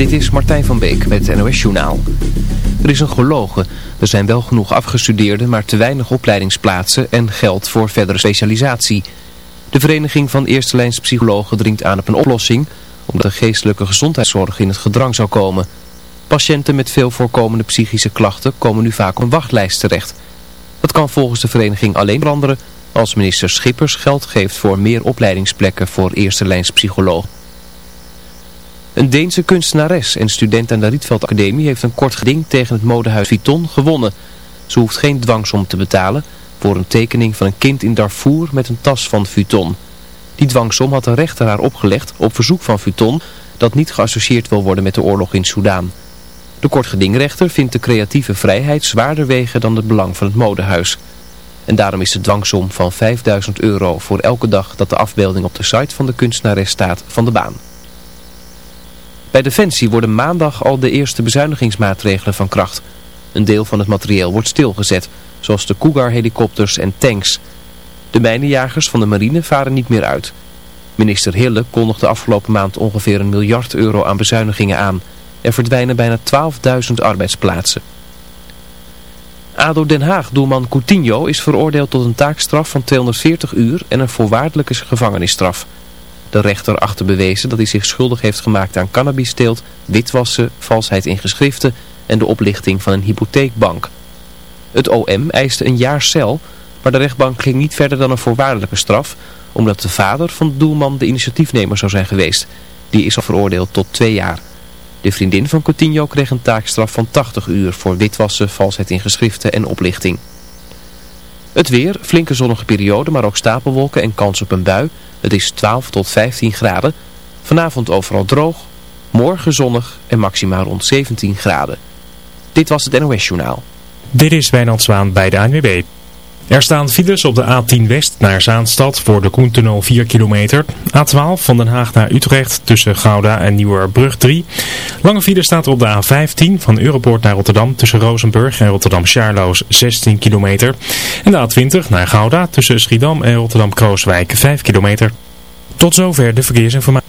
Dit is Martijn van Beek met het NOS Journaal. Er is een gelogen. Er zijn wel genoeg afgestudeerden, maar te weinig opleidingsplaatsen en geld voor verdere specialisatie. De Vereniging van Eerste Lijns Psychologen dringt aan op een oplossing... omdat de geestelijke gezondheidszorg in het gedrang zou komen. Patiënten met veel voorkomende psychische klachten komen nu vaak op een wachtlijst terecht. Dat kan volgens de vereniging alleen veranderen als minister Schippers geld geeft voor meer opleidingsplekken voor eerste lijns. Een Deense kunstenares en student aan de Rietveld Academie heeft een kort geding tegen het modehuis Vuitton gewonnen. Ze hoeft geen dwangsom te betalen voor een tekening van een kind in Darfur met een tas van Vuitton. Die dwangsom had de rechter haar opgelegd op verzoek van Vuitton dat niet geassocieerd wil worden met de oorlog in Soudaan. De kortgedingrechter vindt de creatieve vrijheid zwaarder wegen dan het belang van het modehuis. En daarom is de dwangsom van 5000 euro voor elke dag dat de afbeelding op de site van de kunstenares staat van de baan. Bij Defensie worden maandag al de eerste bezuinigingsmaatregelen van kracht. Een deel van het materieel wordt stilgezet, zoals de Cougar-helikopters en tanks. De mijnenjagers van de marine varen niet meer uit. Minister Hille kondigde afgelopen maand ongeveer een miljard euro aan bezuinigingen aan. Er verdwijnen bijna 12.000 arbeidsplaatsen. ADO Den Haag doelman Coutinho is veroordeeld tot een taakstraf van 240 uur en een voorwaardelijke gevangenisstraf. De rechter achter bewezen dat hij zich schuldig heeft gemaakt aan cannabisteelt, witwassen, valsheid in geschriften en de oplichting van een hypotheekbank. Het OM eiste een jaar cel, maar de rechtbank ging niet verder dan een voorwaardelijke straf, omdat de vader van de doelman de initiatiefnemer zou zijn geweest. Die is al veroordeeld tot twee jaar. De vriendin van Coutinho kreeg een taakstraf van 80 uur voor witwassen, valsheid in geschriften en oplichting. Het weer, flinke zonnige periode, maar ook stapelwolken en kans op een bui. Het is 12 tot 15 graden. Vanavond overal droog, morgen zonnig en maximaal rond 17 graden. Dit was het NOS Journaal. Dit is Wijnand Zwaan bij de ANWB. Er staan files op de A10 West naar Zaanstad voor de Koentunnel 4 kilometer. A12 van Den Haag naar Utrecht tussen Gouda en Nieuwerbrug 3. Lange file staat op de A15 van Europoort naar Rotterdam tussen Rozenburg en Rotterdam-Charloes 16 kilometer. En de A20 naar Gouda tussen Schiedam en Rotterdam-Krooswijk 5 kilometer. Tot zover de verkeersinformatie.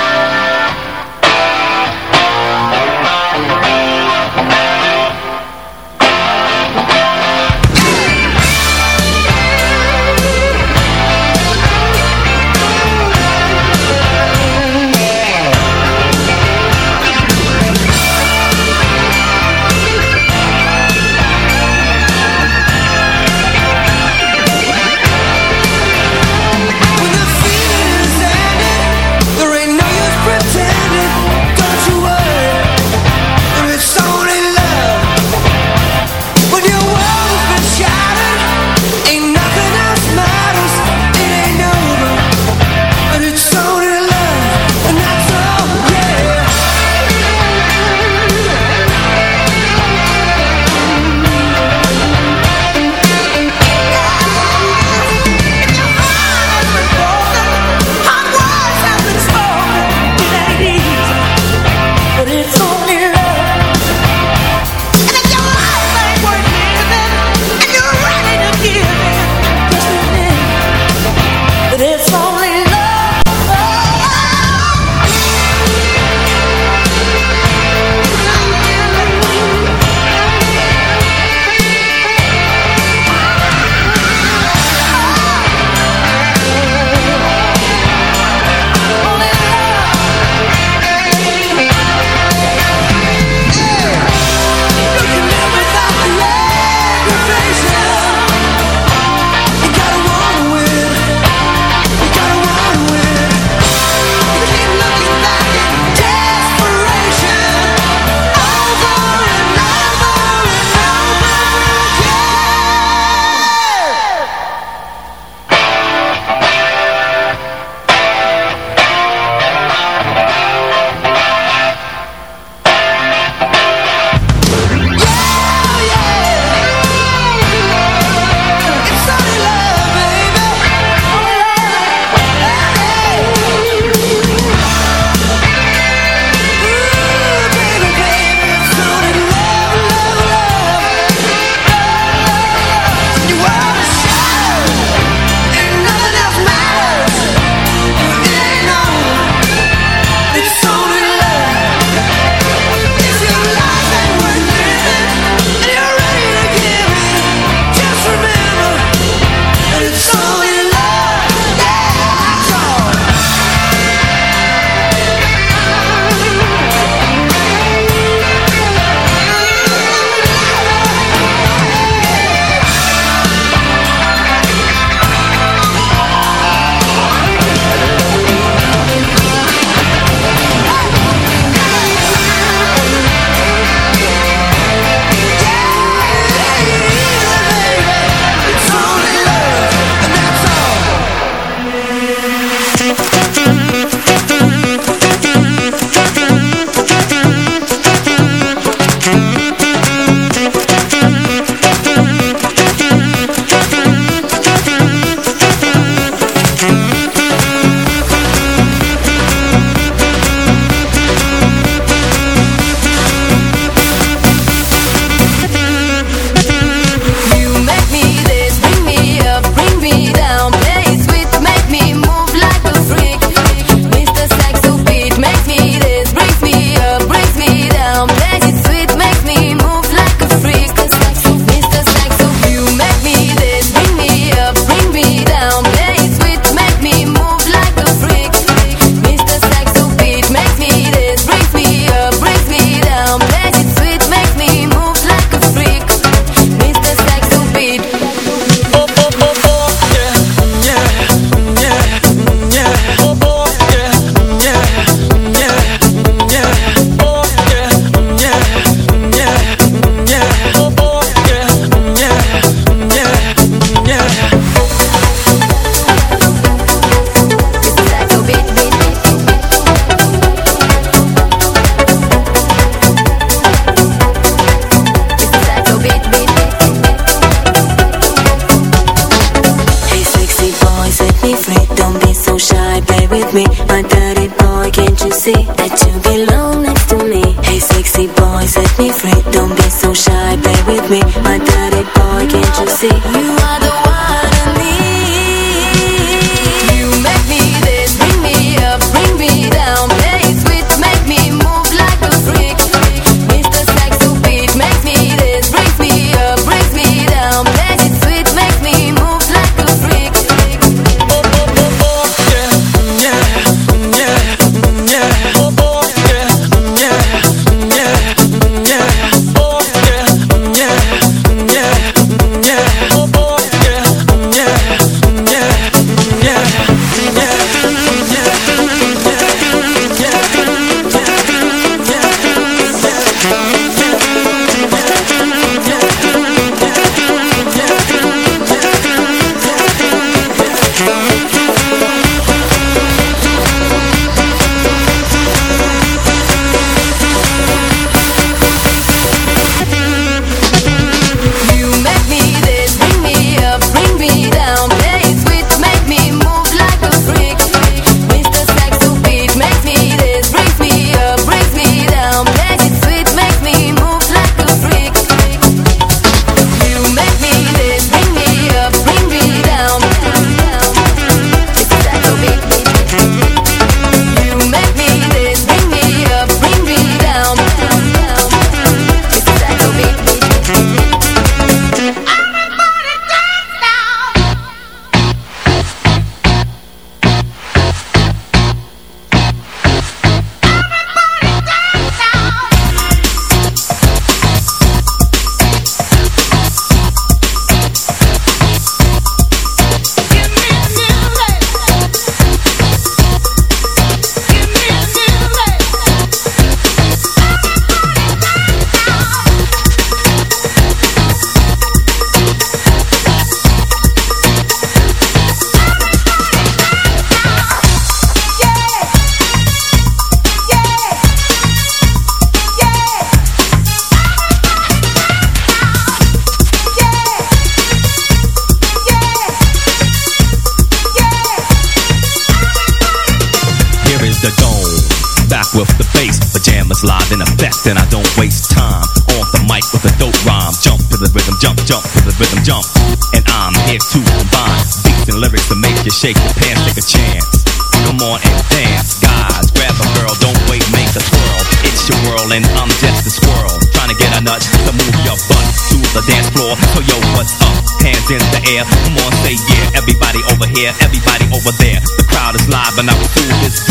girl and I'm just a squirrel Trying to get a nut to move your butt to the dance floor. So yo, what's up? Hands in the air, come on, say yeah Everybody over here, everybody over there. The crowd is live and I'm through this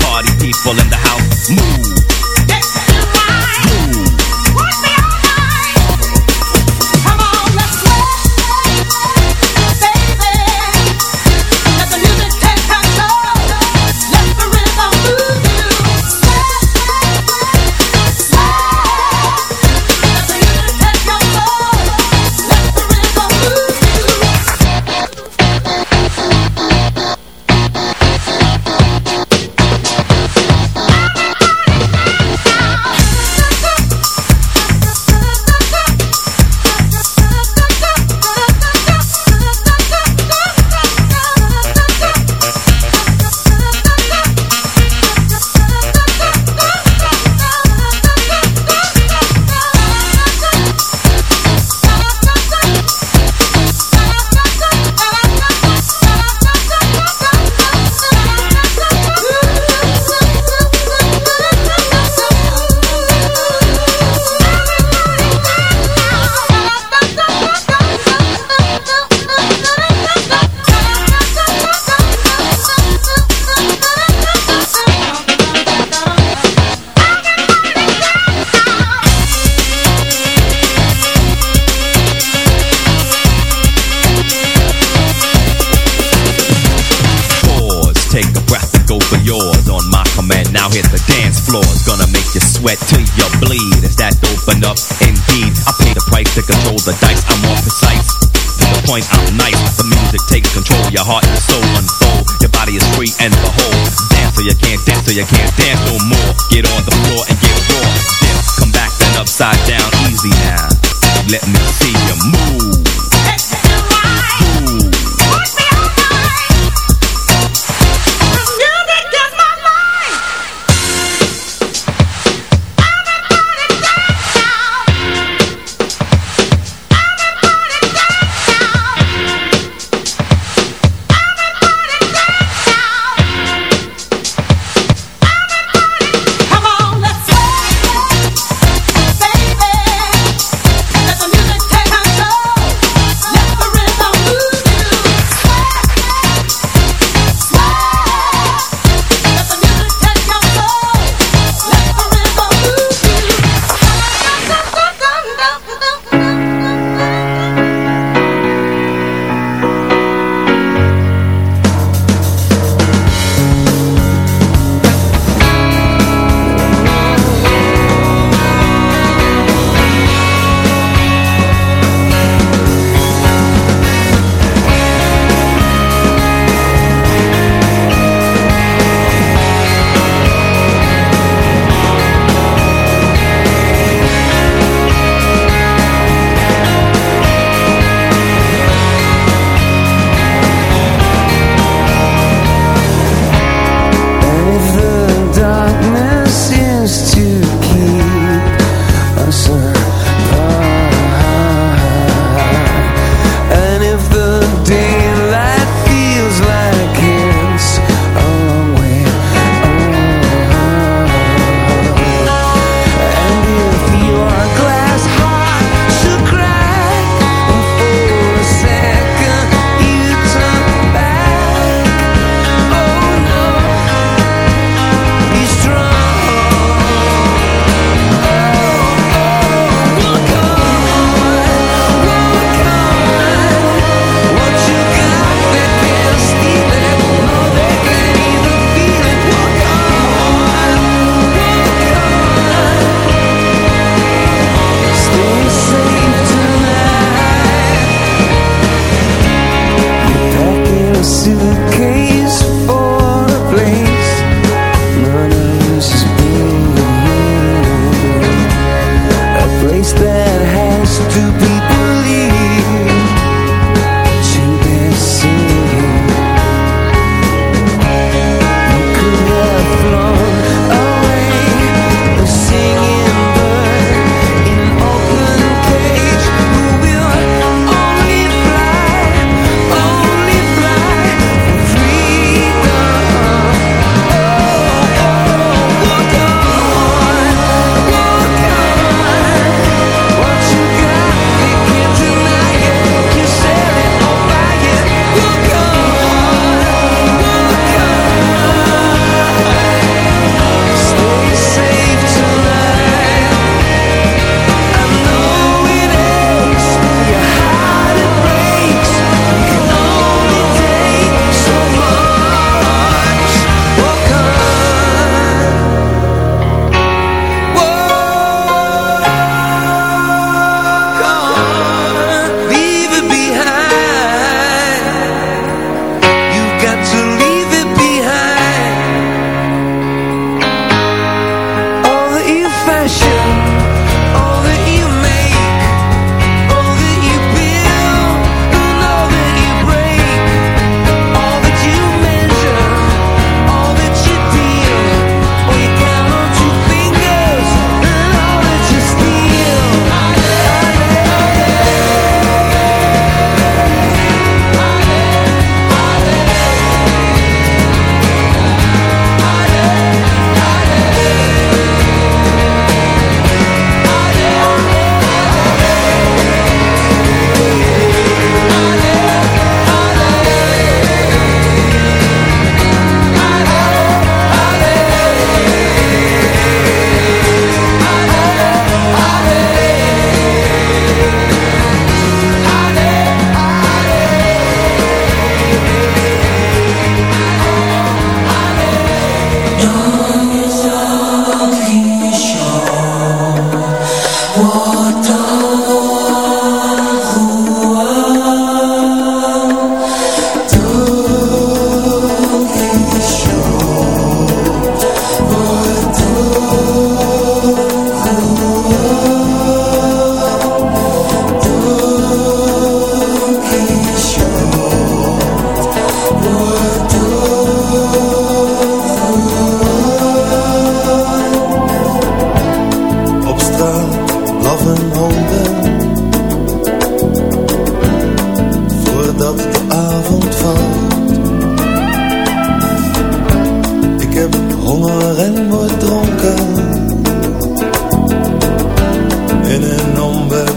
Party people in the house, move. your heart and soul unfold. Your body is free and behold. Dance or you can't dance or you can't dance no more. Get on the floor and get raw. Dip, come back and upside down. Easy now. Let me see you move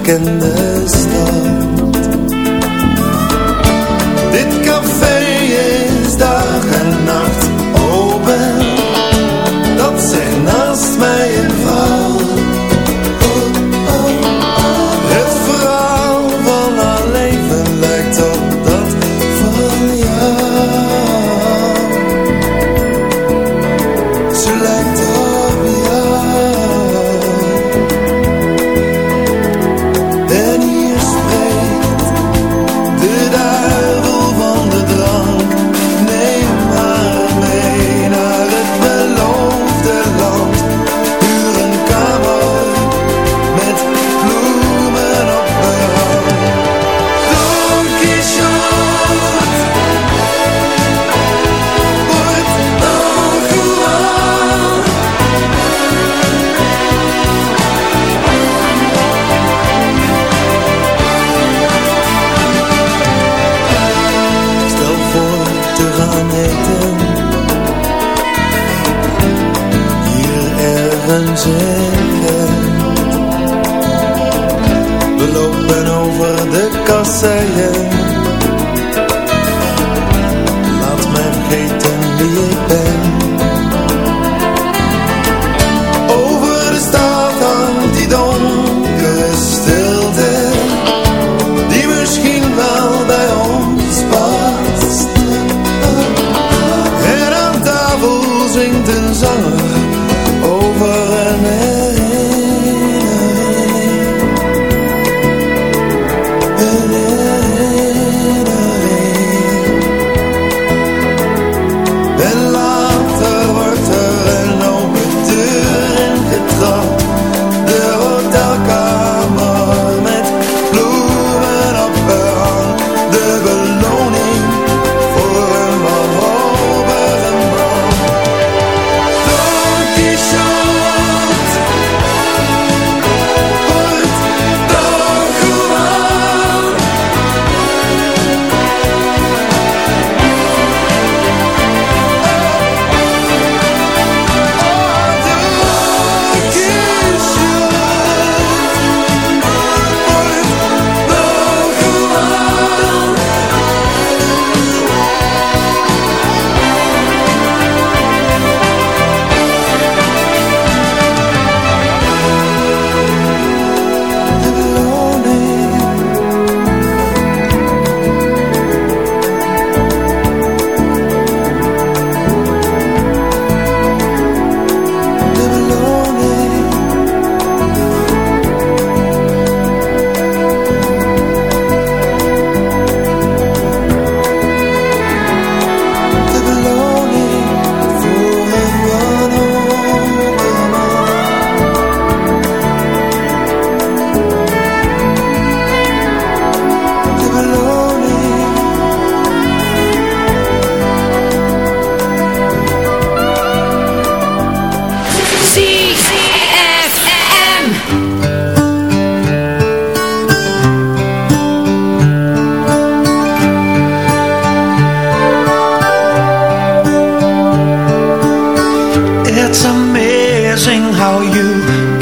in the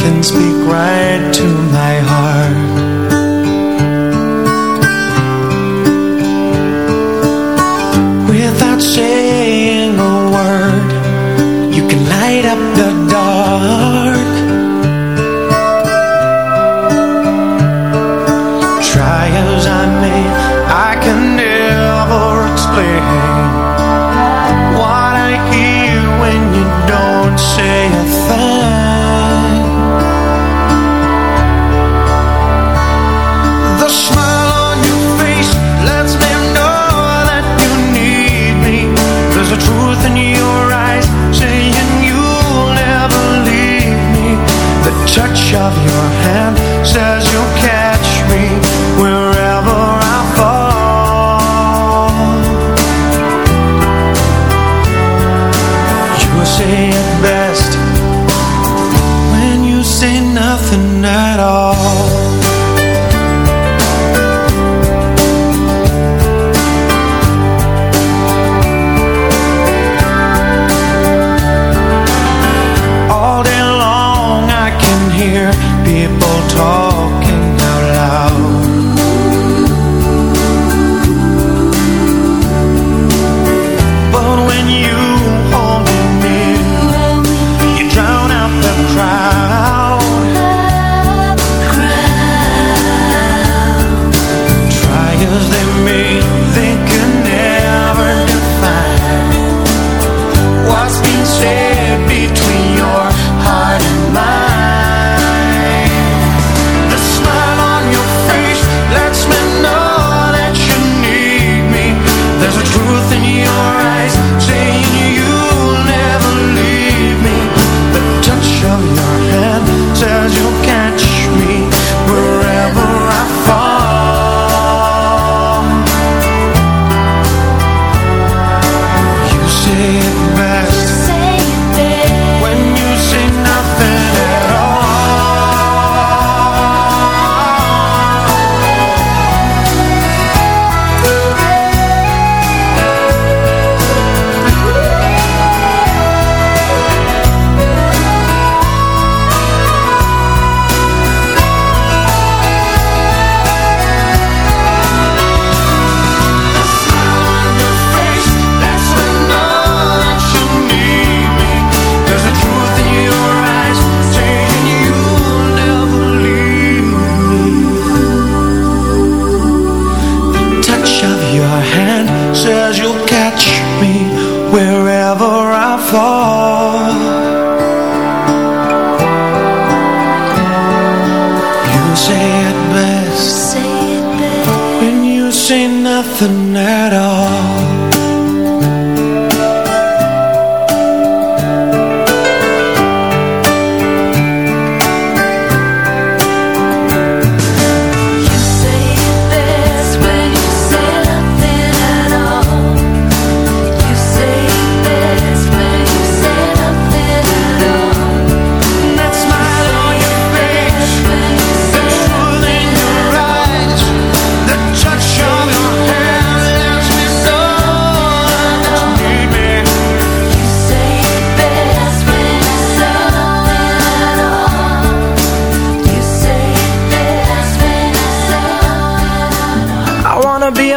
can speak right to my heart.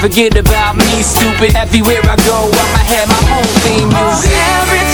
forget about me, stupid. Everywhere I go, I'ma have my own theme music. Every time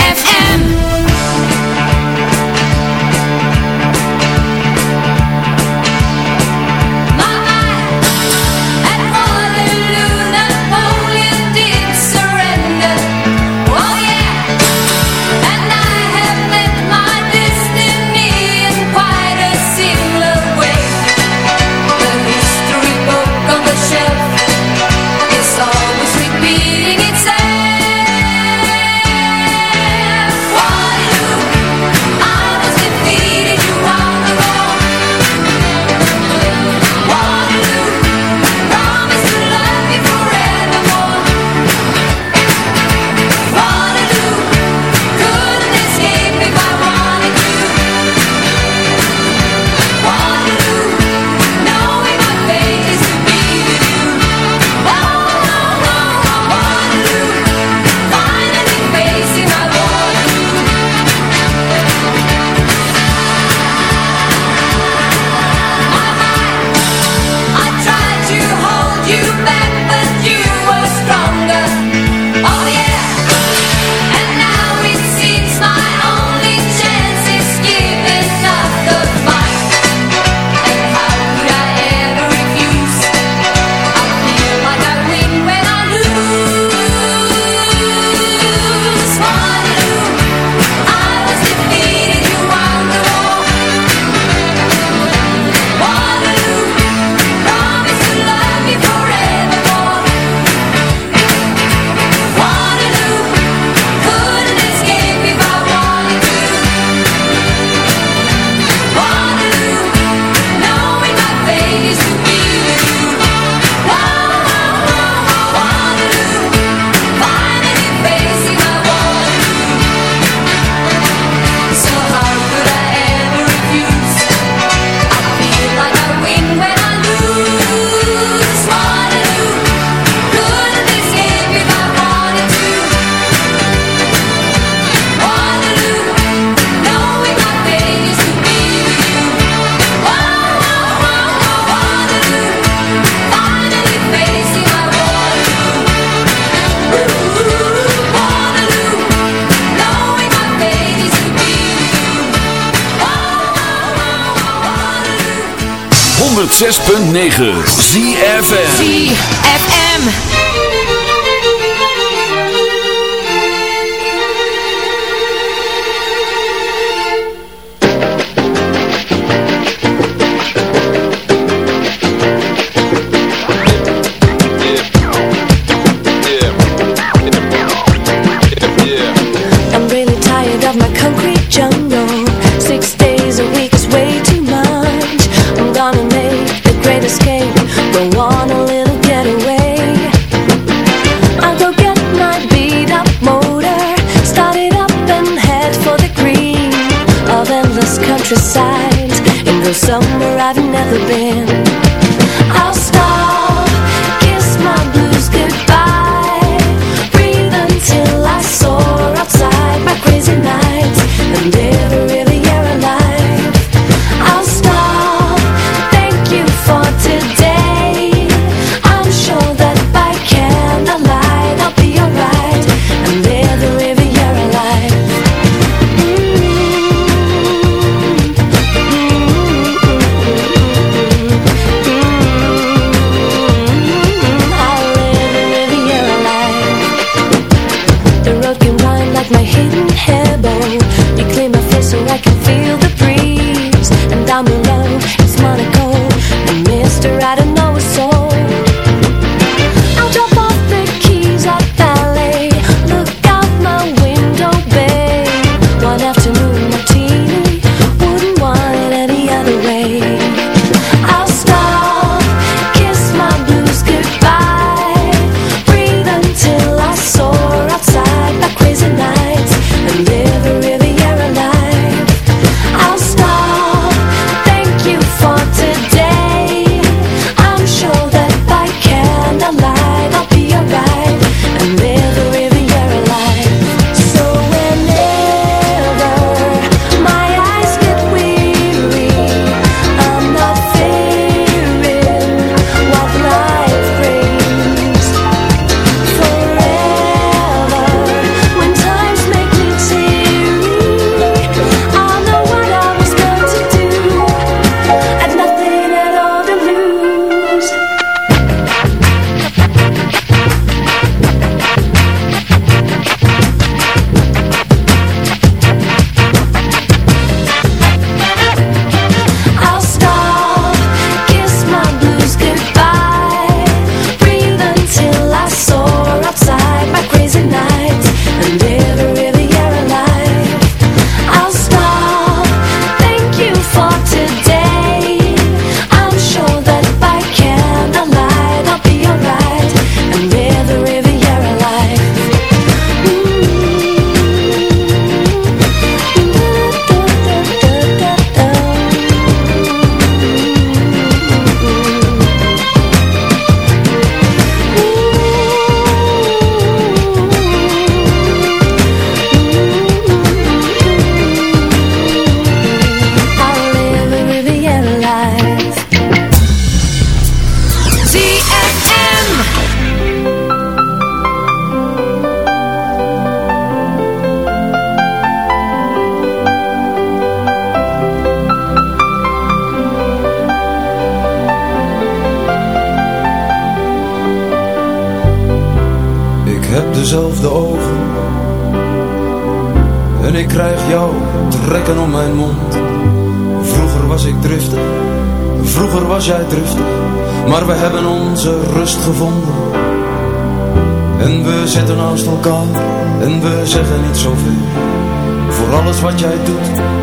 6.9 ZFN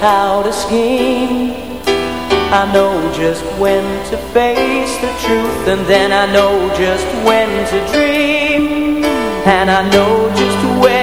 how to scheme. I know just when to face the truth And then I know just when to dream. And I know just when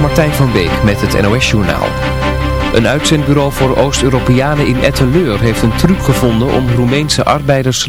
Martijn van Beek met het NOS Journaal. Een uitzendbureau voor Oost-Europeanen in Etteleur heeft een truc gevonden om Roemeense arbeiders